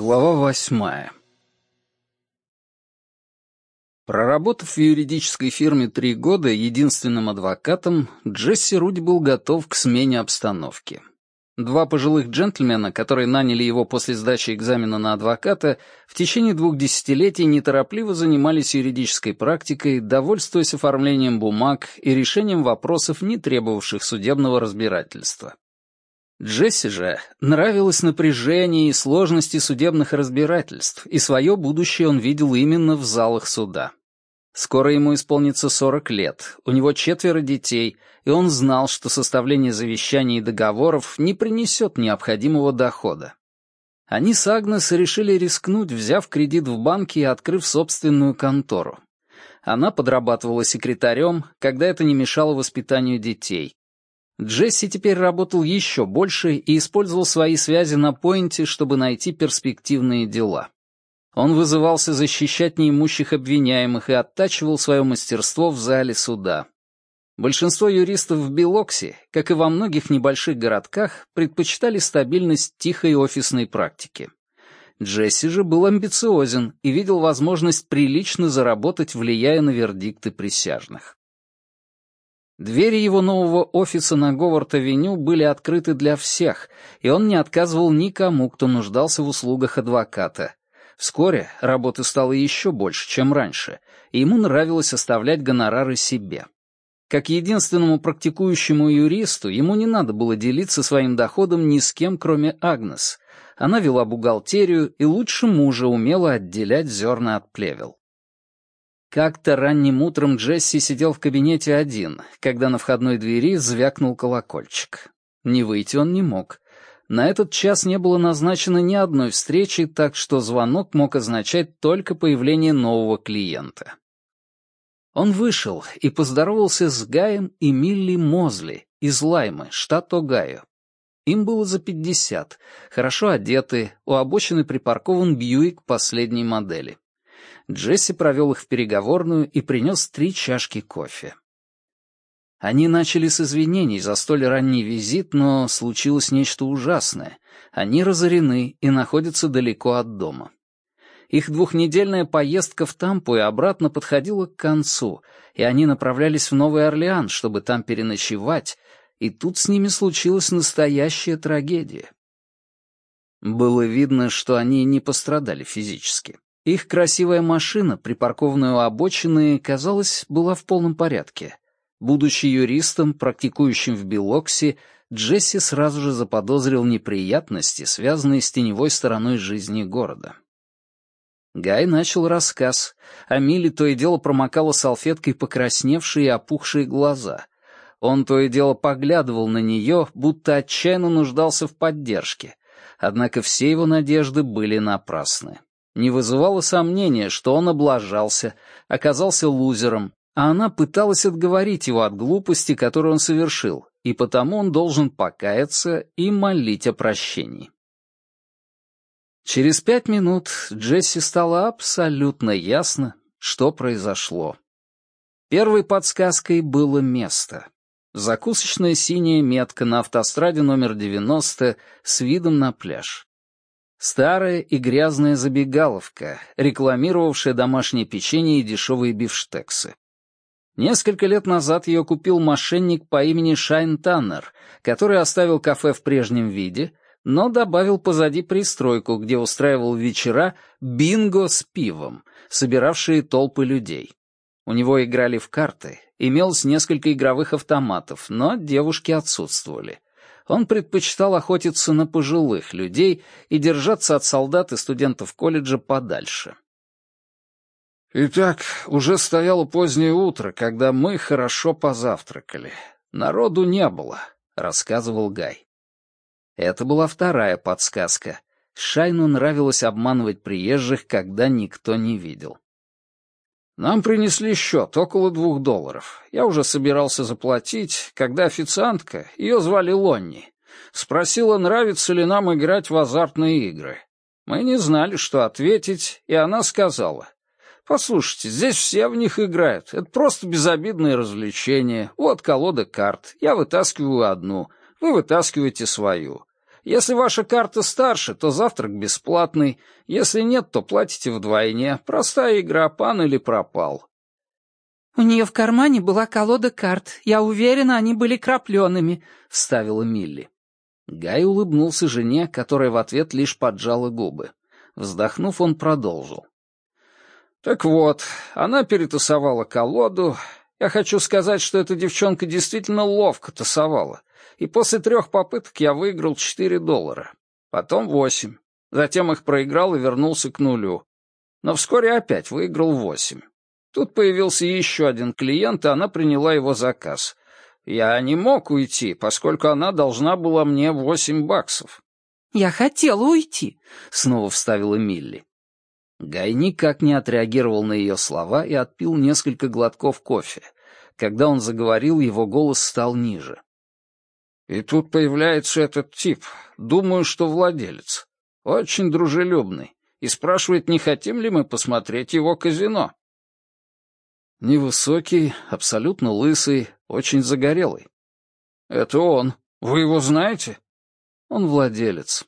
Глава восьмая. Проработав в юридической фирме три года единственным адвокатом, Джесси Руди был готов к смене обстановки. Два пожилых джентльмена, которые наняли его после сдачи экзамена на адвоката, в течение двух десятилетий неторопливо занимались юридической практикой, довольствуясь оформлением бумаг и решением вопросов, не требовавших судебного разбирательства. Джесси же нравилось напряжение и сложности судебных разбирательств, и свое будущее он видел именно в залах суда. Скоро ему исполнится 40 лет, у него четверо детей, и он знал, что составление завещаний и договоров не принесет необходимого дохода. Они с Агнес решили рискнуть, взяв кредит в банке и открыв собственную контору. Она подрабатывала секретарем, когда это не мешало воспитанию детей, Джесси теперь работал еще больше и использовал свои связи на поинте, чтобы найти перспективные дела. Он вызывался защищать неимущих обвиняемых и оттачивал свое мастерство в зале суда. Большинство юристов в Белоксе, как и во многих небольших городках, предпочитали стабильность тихой офисной практики. Джесси же был амбициозен и видел возможность прилично заработать, влияя на вердикты присяжных. Двери его нового офиса на Говард-авеню были открыты для всех, и он не отказывал никому, кто нуждался в услугах адвоката. Вскоре работы стало еще больше, чем раньше, и ему нравилось оставлять гонорары себе. Как единственному практикующему юристу, ему не надо было делиться своим доходом ни с кем, кроме Агнес. Она вела бухгалтерию и лучше мужа умела отделять зерна от плевел. Как-то ранним утром Джесси сидел в кабинете один, когда на входной двери звякнул колокольчик. Не выйти он не мог. На этот час не было назначено ни одной встречи, так что звонок мог означать только появление нового клиента. Он вышел и поздоровался с Гаем и Милли Мозли из Лаймы, штат Огайо. Им было за пятьдесят, хорошо одеты, у обочины припаркован Бьюик последней модели. Джесси провел их в переговорную и принес три чашки кофе. Они начали с извинений за столь ранний визит, но случилось нечто ужасное. Они разорены и находятся далеко от дома. Их двухнедельная поездка в Тампу и обратно подходила к концу, и они направлялись в Новый Орлеан, чтобы там переночевать, и тут с ними случилась настоящая трагедия. Было видно, что они не пострадали физически. Их красивая машина, припаркованная у обочины, казалось, была в полном порядке. Будучи юристом, практикующим в Белоксе, Джесси сразу же заподозрил неприятности, связанные с теневой стороной жизни города. Гай начал рассказ, а Милли то и дело промокала салфеткой покрасневшие и опухшие глаза. Он то и дело поглядывал на нее, будто отчаянно нуждался в поддержке. Однако все его надежды были напрасны не вызывало сомнения, что он облажался, оказался лузером, а она пыталась отговорить его от глупости, которую он совершил, и потому он должен покаяться и молить о прощении. Через пять минут Джесси стало абсолютно ясно, что произошло. Первой подсказкой было место. Закусочная синяя метка на автостраде номер 90 с видом на пляж. Старая и грязная забегаловка, рекламировавшая домашнее печенье и дешевые бифштексы. Несколько лет назад ее купил мошенник по имени Шайн Таннер, который оставил кафе в прежнем виде, но добавил позади пристройку, где устраивал вечера бинго с пивом, собиравшие толпы людей. У него играли в карты, имелось несколько игровых автоматов, но девушки отсутствовали — он предпочитал охотиться на пожилых людей и держаться от солдат и студентов колледжа подальше. Итак, уже стояло позднее утро, когда мы хорошо позавтракали. Народу не было, — рассказывал Гай. Это была вторая подсказка. Шайну нравилось обманывать приезжих, когда никто не видел. Нам принесли счет, около двух долларов. Я уже собирался заплатить, когда официантка, ее звали Лонни, спросила, нравится ли нам играть в азартные игры. Мы не знали, что ответить, и она сказала, «Послушайте, здесь все в них играют. Это просто безобидное развлечение. Вот колода карт. Я вытаскиваю одну, вы вытаскиваете свою. Если ваша карта старше, то завтрак бесплатный. Если нет, то платите вдвойне. Простая игра, пан или пропал. «У нее в кармане была колода карт. Я уверена, они были крапленными», — вставила Милли. Гай улыбнулся жене, которая в ответ лишь поджала губы. Вздохнув, он продолжил. «Так вот, она перетасовала колоду. Я хочу сказать, что эта девчонка действительно ловко тасовала и после трех попыток я выиграл четыре доллара. Потом восемь. Затем их проиграл и вернулся к нулю. Но вскоре опять выиграл восемь. Тут появился еще один клиент, и она приняла его заказ. Я не мог уйти, поскольку она должна была мне восемь баксов. «Я хотела уйти», — снова вставила Милли. Гай никак не отреагировал на ее слова и отпил несколько глотков кофе. Когда он заговорил, его голос стал ниже. И тут появляется этот тип, думаю, что владелец. Очень дружелюбный. И спрашивает, не хотим ли мы посмотреть его казино. Невысокий, абсолютно лысый, очень загорелый. Это он. Вы его знаете? Он владелец.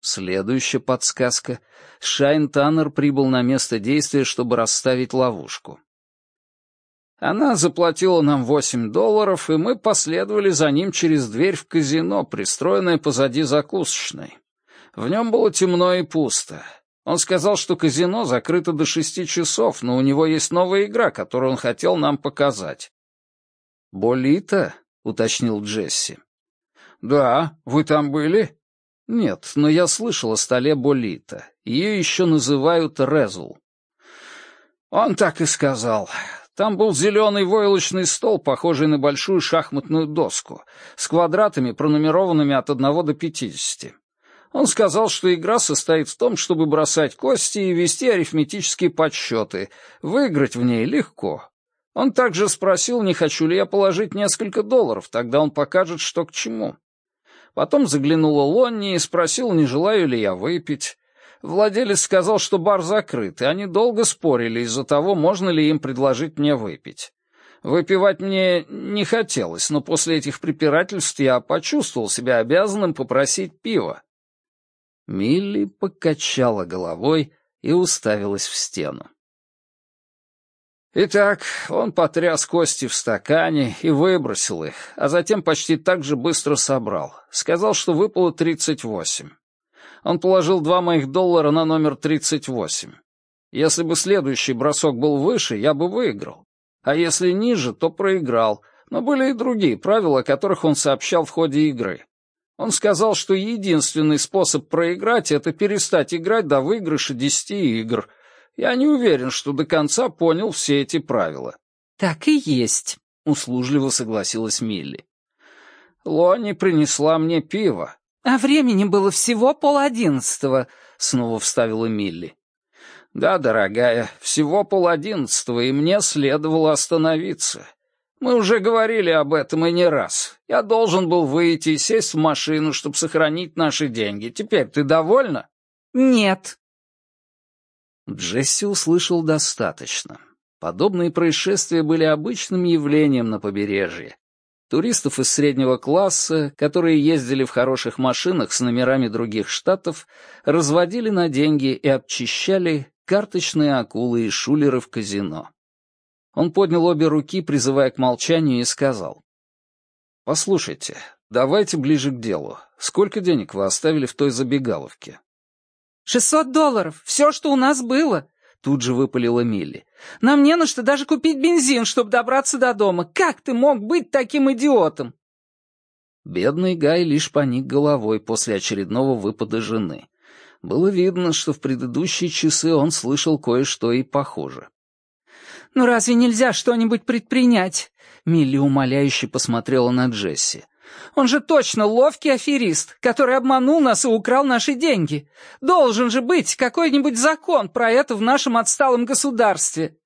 Следующая подсказка. Шайн Таннер прибыл на место действия, чтобы расставить ловушку. Она заплатила нам восемь долларов, и мы последовали за ним через дверь в казино, пристроенное позади закусочной. В нем было темно и пусто. Он сказал, что казино закрыто до шести часов, но у него есть новая игра, которую он хотел нам показать. «Болита?» — уточнил Джесси. «Да, вы там были?» «Нет, но я слышал о столе Болита. Ее еще называют Резул». «Он так и сказал. Там был зеленый войлочный стол, похожий на большую шахматную доску, с квадратами, пронумерованными от 1 до 50. Он сказал, что игра состоит в том, чтобы бросать кости и вести арифметические подсчеты. Выиграть в ней легко. Он также спросил, не хочу ли я положить несколько долларов, тогда он покажет, что к чему. Потом заглянула Лонни и спросил, не желаю ли я выпить. Владелец сказал, что бар закрыт, и они долго спорили из-за того, можно ли им предложить мне выпить. Выпивать мне не хотелось, но после этих препирательств я почувствовал себя обязанным попросить пива. Милли покачала головой и уставилась в стену. Итак, он потряс кости в стакане и выбросил их, а затем почти так же быстро собрал. Сказал, что выпало тридцать восемь. Он положил два моих доллара на номер 38. Если бы следующий бросок был выше, я бы выиграл. А если ниже, то проиграл. Но были и другие правила, о которых он сообщал в ходе игры. Он сказал, что единственный способ проиграть — это перестать играть до выигрыша десяти игр. Я не уверен, что до конца понял все эти правила. «Так и есть», — услужливо согласилась Милли. Лони принесла мне пиво, «А времени было всего пол одиннадцатого», — снова вставила Милли. «Да, дорогая, всего пол одиннадцатого, и мне следовало остановиться. Мы уже говорили об этом и не раз. Я должен был выйти и сесть в машину, чтобы сохранить наши деньги. Теперь ты довольна?» «Нет». Джесси услышал достаточно. Подобные происшествия были обычным явлением на побережье, Туристов из среднего класса, которые ездили в хороших машинах с номерами других штатов, разводили на деньги и обчищали карточные акулы и шулеры в казино. Он поднял обе руки, призывая к молчанию, и сказал. «Послушайте, давайте ближе к делу. Сколько денег вы оставили в той забегаловке?» «Шестьсот долларов. Все, что у нас было. Тут же выпалила Милли. «Нам не на что даже купить бензин, чтобы добраться до дома. Как ты мог быть таким идиотом?» Бедный Гай лишь поник головой после очередного выпада жены. Было видно, что в предыдущие часы он слышал кое-что и похоже. «Ну разве нельзя что-нибудь предпринять?» Милли умоляюще посмотрела на Джесси. Он же точно ловкий аферист, который обманул нас и украл наши деньги. Должен же быть какой-нибудь закон про это в нашем отсталом государстве».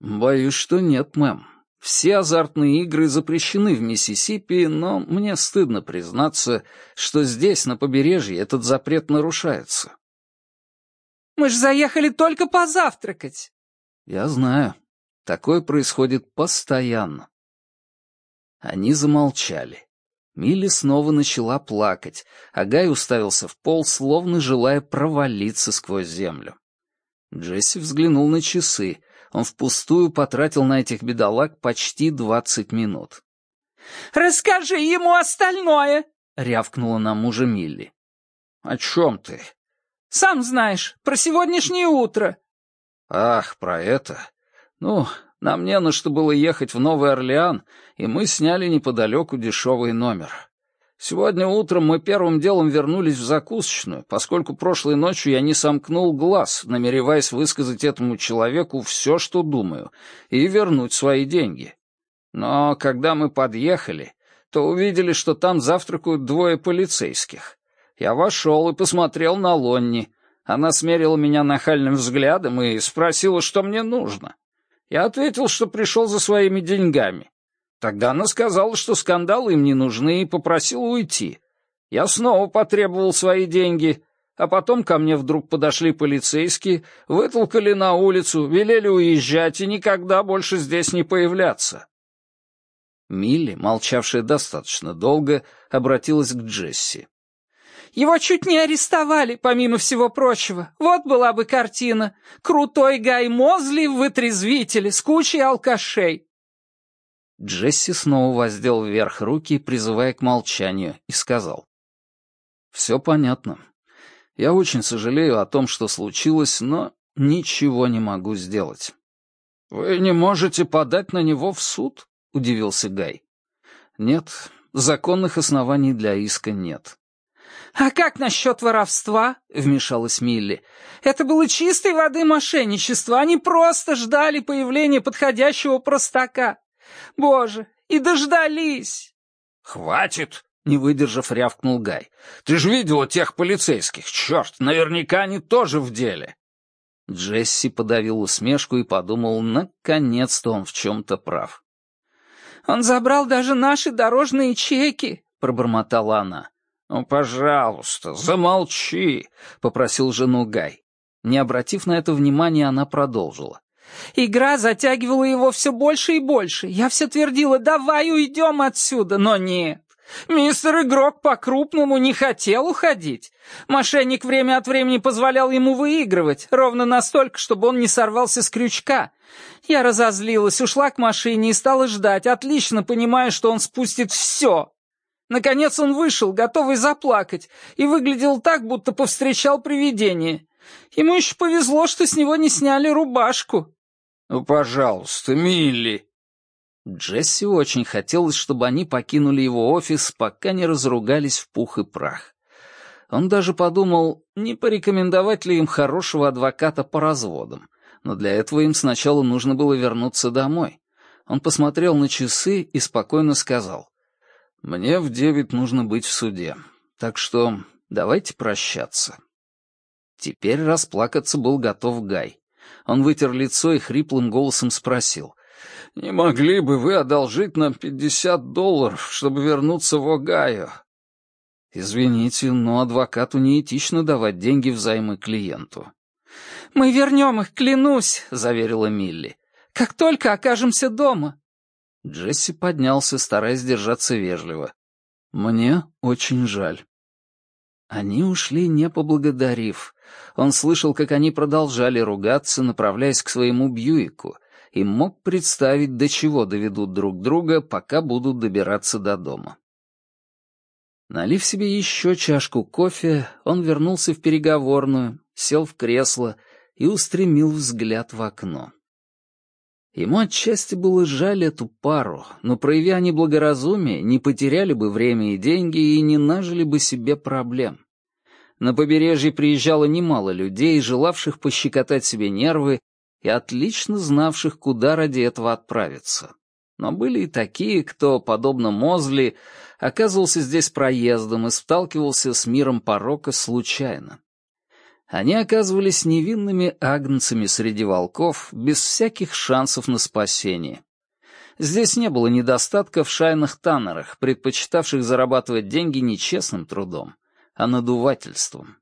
«Боюсь, что нет, мэм. Все азартные игры запрещены в Миссисипи, но мне стыдно признаться, что здесь, на побережье, этот запрет нарушается». «Мы же заехали только позавтракать». «Я знаю. Такое происходит постоянно». Они замолчали. Милли снова начала плакать, а Гай уставился в пол, словно желая провалиться сквозь землю. Джесси взглянул на часы. Он впустую потратил на этих бедолаг почти двадцать минут. «Расскажи ему остальное!» — рявкнула на мужа Милли. «О чем ты?» «Сам знаешь, про сегодняшнее утро». «Ах, про это? Ну, нам не на что было ехать в Новый Орлеан, и мы сняли неподалеку дешевый номер. Сегодня утром мы первым делом вернулись в закусочную, поскольку прошлой ночью я не сомкнул глаз, намереваясь высказать этому человеку все, что думаю, и вернуть свои деньги. Но когда мы подъехали, то увидели, что там завтракают двое полицейских. Я вошел и посмотрел на Лонни. Она смерила меня нахальным взглядом и спросила, что мне нужно. Я ответил, что пришел за своими деньгами. Тогда она сказала, что скандалы им не нужны, и попросила уйти. Я снова потребовал свои деньги, а потом ко мне вдруг подошли полицейские, вытолкали на улицу, велели уезжать и никогда больше здесь не появляться. Милли, молчавшая достаточно долго, обратилась к Джесси. Его чуть не арестовали, помимо всего прочего. Вот была бы картина. Крутой Гай Мозли в вытрезвителе с кучей алкашей. Джесси снова воздел вверх руки, призывая к молчанию, и сказал. «Все понятно. Я очень сожалею о том, что случилось, но ничего не могу сделать». «Вы не можете подать на него в суд?» — удивился Гай. «Нет, законных оснований для иска нет. «А как насчет воровства?» — вмешалась Милли. «Это было чистой воды мошенничество. Они просто ждали появления подходящего простака. Боже, и дождались!» «Хватит!» — не выдержав, рявкнул Гай. «Ты же видела тех полицейских. Черт, наверняка они тоже в деле!» Джесси подавил усмешку и подумал, наконец-то он в чем-то прав. «Он забрал даже наши дорожные чеки», — пробормотала она. «Ну, пожалуйста, замолчи», — попросил жену Гай. Не обратив на это внимания, она продолжила. «Игра затягивала его все больше и больше. Я все твердила, давай уйдем отсюда, но нет. Мистер Игрок по-крупному не хотел уходить. Мошенник время от времени позволял ему выигрывать, ровно настолько, чтобы он не сорвался с крючка. Я разозлилась, ушла к машине и стала ждать, отлично понимая, что он спустит все, Наконец он вышел, готовый заплакать, и выглядел так, будто повстречал привидение. Ему еще повезло, что с него не сняли рубашку. «Ну, пожалуйста, Милли!» Джесси очень хотелось, чтобы они покинули его офис, пока не разругались в пух и прах. Он даже подумал, не порекомендовать ли им хорошего адвоката по разводам, но для этого им сначала нужно было вернуться домой. Он посмотрел на часы и спокойно сказал, мне в девять нужно быть в суде, так что давайте прощаться. Теперь расплакаться был готов Гай. Он вытер лицо и хриплым голосом спросил. «Не могли бы вы одолжить нам пятьдесят долларов, чтобы вернуться в Огайо?» «Извините, но адвокату неэтично давать деньги взаймы клиенту». «Мы вернем их, клянусь», — заверила Милли. «Как только окажемся дома». Джесси поднялся, стараясь держаться вежливо. «Мне очень жаль». Они ушли, не поблагодарив. Он слышал, как они продолжали ругаться, направляясь к своему Бьюику, и мог представить, до чего доведут друг друга, пока будут добираться до дома. Налив себе еще чашку кофе, он вернулся в переговорную, сел в кресло и устремил взгляд в окно. Ему отчасти было жаль эту пару, но, проявя они благоразумие, не потеряли бы время и деньги и не нажили бы себе проблем. На побережье приезжало немало людей, желавших пощекотать себе нервы и отлично знавших, куда ради этого отправиться. Но были и такие, кто, подобно Мозли, оказывался здесь проездом и сталкивался с миром порока случайно. Они оказывались невинными агнцами среди волков, без всяких шансов на спасение. Здесь не было недостатка в шайных таннерах, предпочитавших зарабатывать деньги не честным трудом, а надувательством.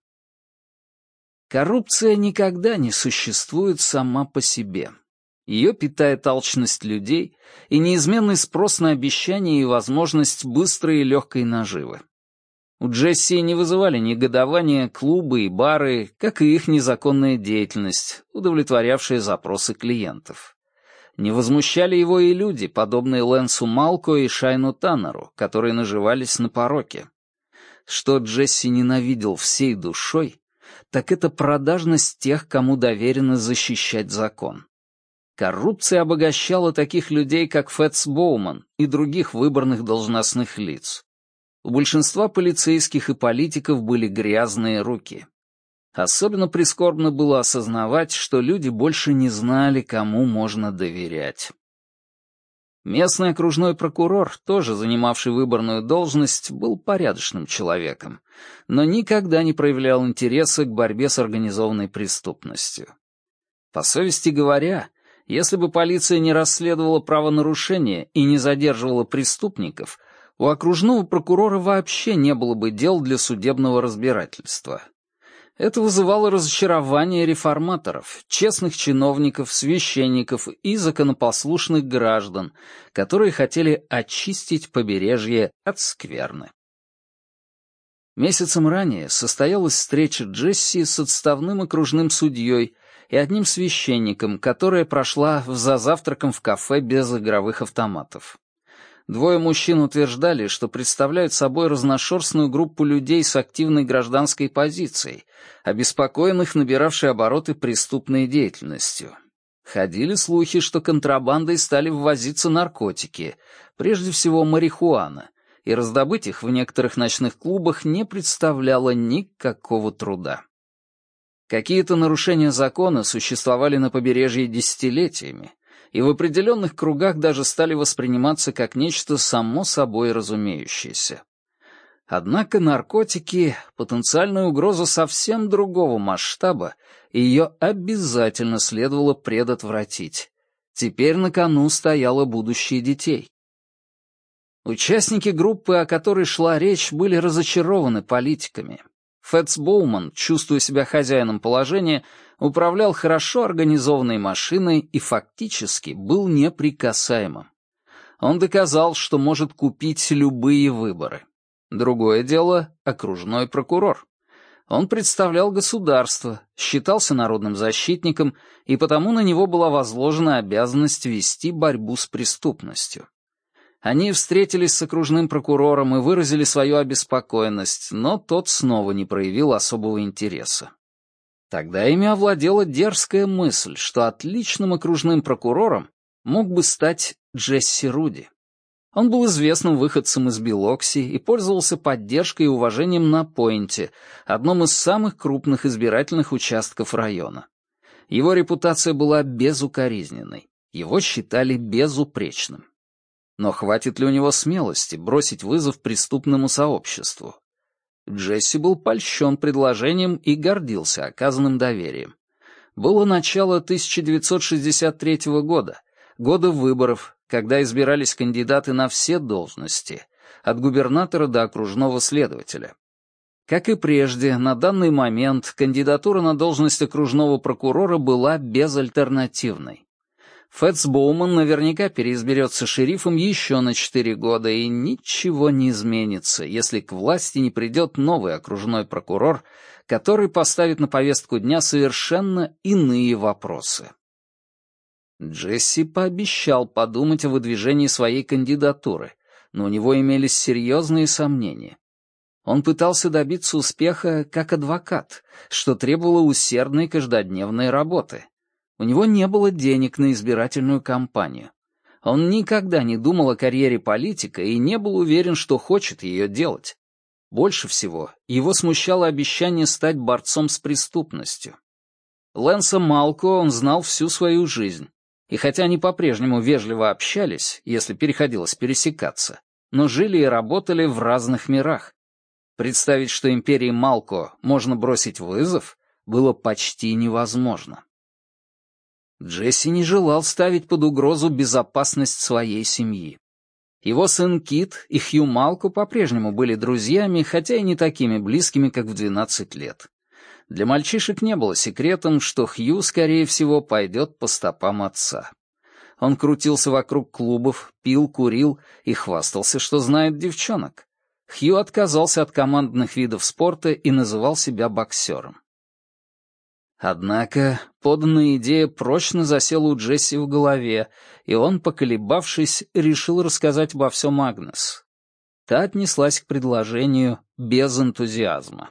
Коррупция никогда не существует сама по себе. Ее питает алчность людей и неизменный спрос на обещания и возможность быстрой и легкой наживы. У Джесси не вызывали негодования клубы и бары, как и их незаконная деятельность, удовлетворявшая запросы клиентов. Не возмущали его и люди, подобные Лэнсу Малко и Шайну Таннеру, которые наживались на пороке. Что Джесси ненавидел всей душой, так это продажность тех, кому доверено защищать закон. Коррупция обогащала таких людей, как Фэтс Боуман и других выборных должностных лиц. У большинства полицейских и политиков были грязные руки. Особенно прискорбно было осознавать, что люди больше не знали, кому можно доверять. Местный окружной прокурор, тоже занимавший выборную должность, был порядочным человеком, но никогда не проявлял интереса к борьбе с организованной преступностью. По совести говоря, если бы полиция не расследовала правонарушения и не задерживала преступников, у окружного прокурора вообще не было бы дел для судебного разбирательства. Это вызывало разочарование реформаторов, честных чиновников, священников и законопослушных граждан, которые хотели очистить побережье от скверны. Месяцем ранее состоялась встреча Джесси с отставным окружным судьей и одним священником, которая прошла за завтраком в кафе без игровых автоматов. Двое мужчин утверждали, что представляют собой разношерстную группу людей с активной гражданской позицией, обеспокоенных набиравшей обороты преступной деятельностью. Ходили слухи, что контрабандой стали ввозиться наркотики, прежде всего марихуана, и раздобыть их в некоторых ночных клубах не представляло никакого труда. Какие-то нарушения закона существовали на побережье десятилетиями, и в определенных кругах даже стали восприниматься как нечто само собой разумеющееся. Однако наркотики — потенциальная угроза совсем другого масштаба, и ее обязательно следовало предотвратить. Теперь на кону стояло будущее детей. Участники группы, о которой шла речь, были разочарованы политиками. Фэтс Боуман, чувствуя себя хозяином положения, управлял хорошо организованной машиной и фактически был неприкасаемым. Он доказал, что может купить любые выборы. Другое дело — окружной прокурор. Он представлял государство, считался народным защитником, и потому на него была возложена обязанность вести борьбу с преступностью. Они встретились с окружным прокурором и выразили свою обеспокоенность, но тот снова не проявил особого интереса. Тогда ими овладела дерзкая мысль, что отличным окружным прокурором мог бы стать Джесси Руди. Он был известным выходцем из Билокси и пользовался поддержкой и уважением на Пойнте, одном из самых крупных избирательных участков района. Его репутация была безукоризненной, его считали безупречным. Но хватит ли у него смелости бросить вызов преступному сообществу? Джесси был польщен предложением и гордился оказанным доверием. Было начало 1963 года, года выборов, когда избирались кандидаты на все должности, от губернатора до окружного следователя. Как и прежде, на данный момент кандидатура на должность окружного прокурора была безальтернативной. Фэтс Боуман наверняка переизберется шерифом еще на четыре года, и ничего не изменится, если к власти не придет новый окружной прокурор, который поставит на повестку дня совершенно иные вопросы. Джесси пообещал подумать о выдвижении своей кандидатуры, но у него имелись серьезные сомнения. Он пытался добиться успеха как адвокат, что требовало усердной каждодневной работы — у него не было денег на избирательную кампанию. Он никогда не думал о карьере политика и не был уверен, что хочет ее делать. Больше всего его смущало обещание стать борцом с преступностью. Лэнса Малко он знал всю свою жизнь, и хотя они по-прежнему вежливо общались, если переходилось пересекаться, но жили и работали в разных мирах. Представить, что империи Малко можно бросить вызов, было почти невозможно. Джесси не желал ставить под угрозу безопасность своей семьи. Его сын Кит и Хью Малку по-прежнему были друзьями, хотя и не такими близкими, как в 12 лет. Для мальчишек не было секретом, что Хью, скорее всего, пойдет по стопам отца. Он крутился вокруг клубов, пил, курил и хвастался, что знает девчонок. Хью отказался от командных видов спорта и называл себя боксером. Однако поданная идея прочно засела у Джесси в голове, и он, поколебавшись, решил рассказать обо всем Агнес. Та отнеслась к предложению без энтузиазма.